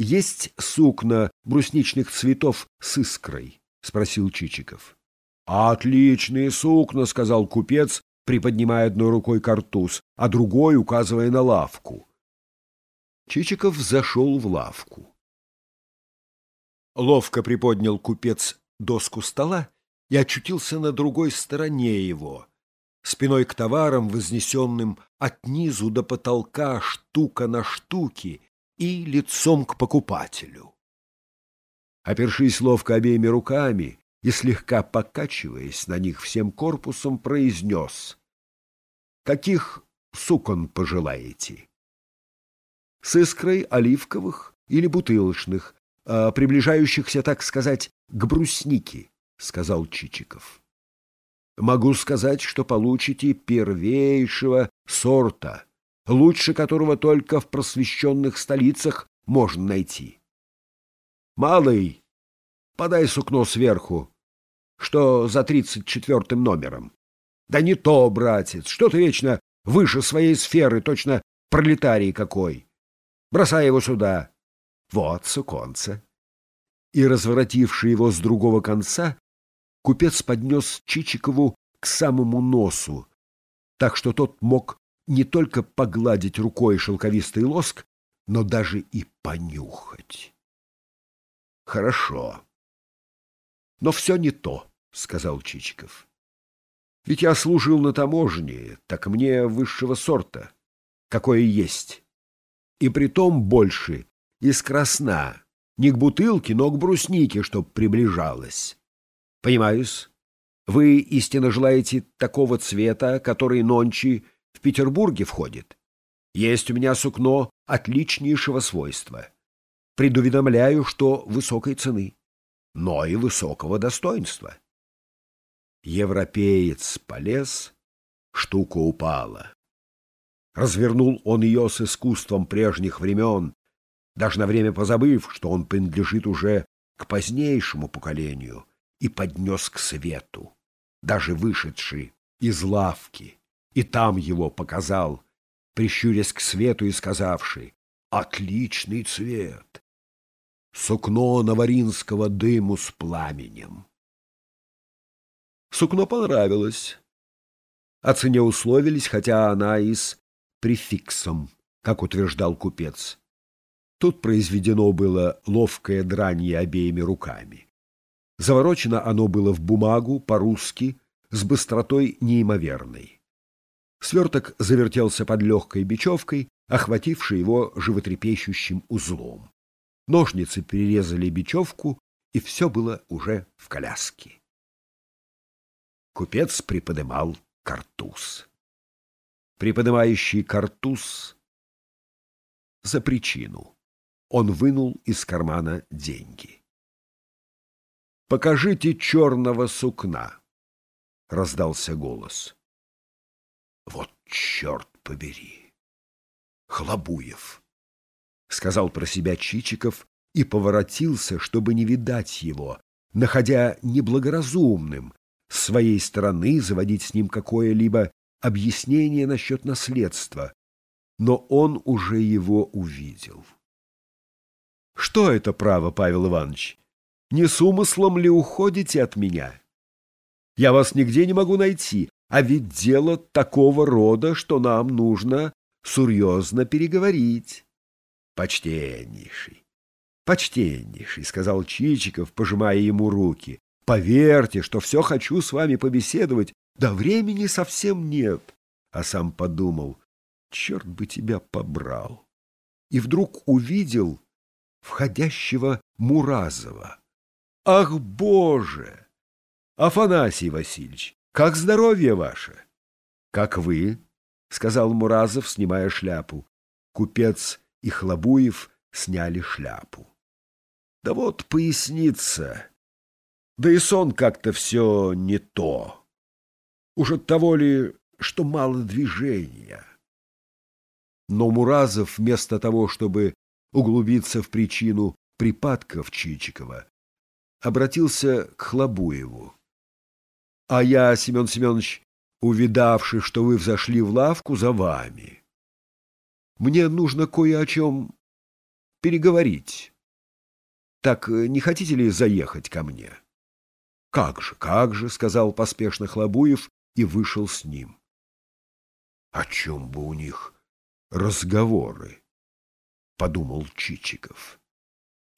есть сукна брусничных цветов с искрой? — спросил Чичиков. — Отличные сукна, — сказал купец, приподнимая одной рукой картуз, а другой указывая на лавку. Чичиков зашел в лавку. Ловко приподнял купец доску стола и очутился на другой стороне его, спиной к товарам, вознесенным от низу до потолка штука на штуке и лицом к покупателю. Опершись ловко обеими руками и слегка покачиваясь на них всем корпусом, произнес «Каких сукон пожелаете?» «С искрой оливковых или бутылочных, а приближающихся, так сказать, к бруснике», — сказал Чичиков. «Могу сказать, что получите первейшего сорта» лучше которого только в просвещенных столицах можно найти. Малый, подай сукно сверху, что за тридцать четвертым номером. Да не то, братец, что ты вечно выше своей сферы, точно пролетарий какой. Бросай его сюда. Вот, суконца. И, разворотивший его с другого конца, купец поднес Чичикову к самому носу, так что тот мог не только погладить рукой шелковистый лоск, но даже и понюхать. Хорошо. Но все не то, — сказал Чичиков. Ведь я служил на таможне, так мне высшего сорта, какое есть. И притом больше из красна, не к бутылке, но к бруснике, чтоб приближалось. Понимаюсь, вы истинно желаете такого цвета, который нончи в Петербурге входит. Есть у меня сукно отличнейшего свойства. Предуведомляю, что высокой цены, но и высокого достоинства. Европеец полез, штука упала. Развернул он ее с искусством прежних времен, даже на время позабыв, что он принадлежит уже к позднейшему поколению, и поднес к свету, даже вышедший из лавки и там его показал, прищурясь к свету и сказавший «Отличный цвет! Сукно наваринского дыму с пламенем!» Сукно понравилось. О цене условились, хотя она и с префиксом, как утверждал купец. Тут произведено было ловкое дранье обеими руками. Заворочено оно было в бумагу, по-русски, с быстротой неимоверной. Сверток завертелся под легкой бечевкой, охватившей его животрепещущим узлом. Ножницы перерезали бечевку, и все было уже в коляске. Купец приподымал картуз. Приподымающий картуз за причину. Он вынул из кармана деньги. «Покажите черного сукна!» — раздался голос. Вот черт побери! Хлобуев! — сказал про себя Чичиков и поворотился, чтобы не видать его, находя неблагоразумным с своей стороны заводить с ним какое-либо объяснение насчет наследства, но он уже его увидел. — Что это право, Павел Иванович? Не с умыслом ли уходите от меня? Я вас нигде не могу найти, а ведь дело такого рода, что нам нужно серьезно переговорить. Почтеннейший, почтеннейший, — сказал Чичиков, пожимая ему руки. Поверьте, что все хочу с вами побеседовать, да времени совсем нет. А сам подумал, черт бы тебя побрал. И вдруг увидел входящего Муразова. Ах, Боже! Афанасий Васильевич, как здоровье ваше? — Как вы, — сказал Муразов, снимая шляпу. Купец и Хлобуев сняли шляпу. — Да вот поясница. Да и сон как-то все не то. Уж от того ли, что мало движения. Но Муразов, вместо того, чтобы углубиться в причину припадков Чичикова, обратился к Хлобуеву. А я, Семен Семенович, увидавши, что вы взошли в лавку, за вами. Мне нужно кое о чем переговорить. Так не хотите ли заехать ко мне? — Как же, как же, — сказал поспешно Хлобуев и вышел с ним. — О чем бы у них разговоры? — подумал Чичиков.